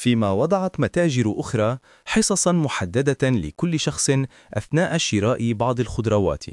فيما وضعت متاجر أخرى حصصا محددة لكل شخص أثناء شراء بعض الخضروات.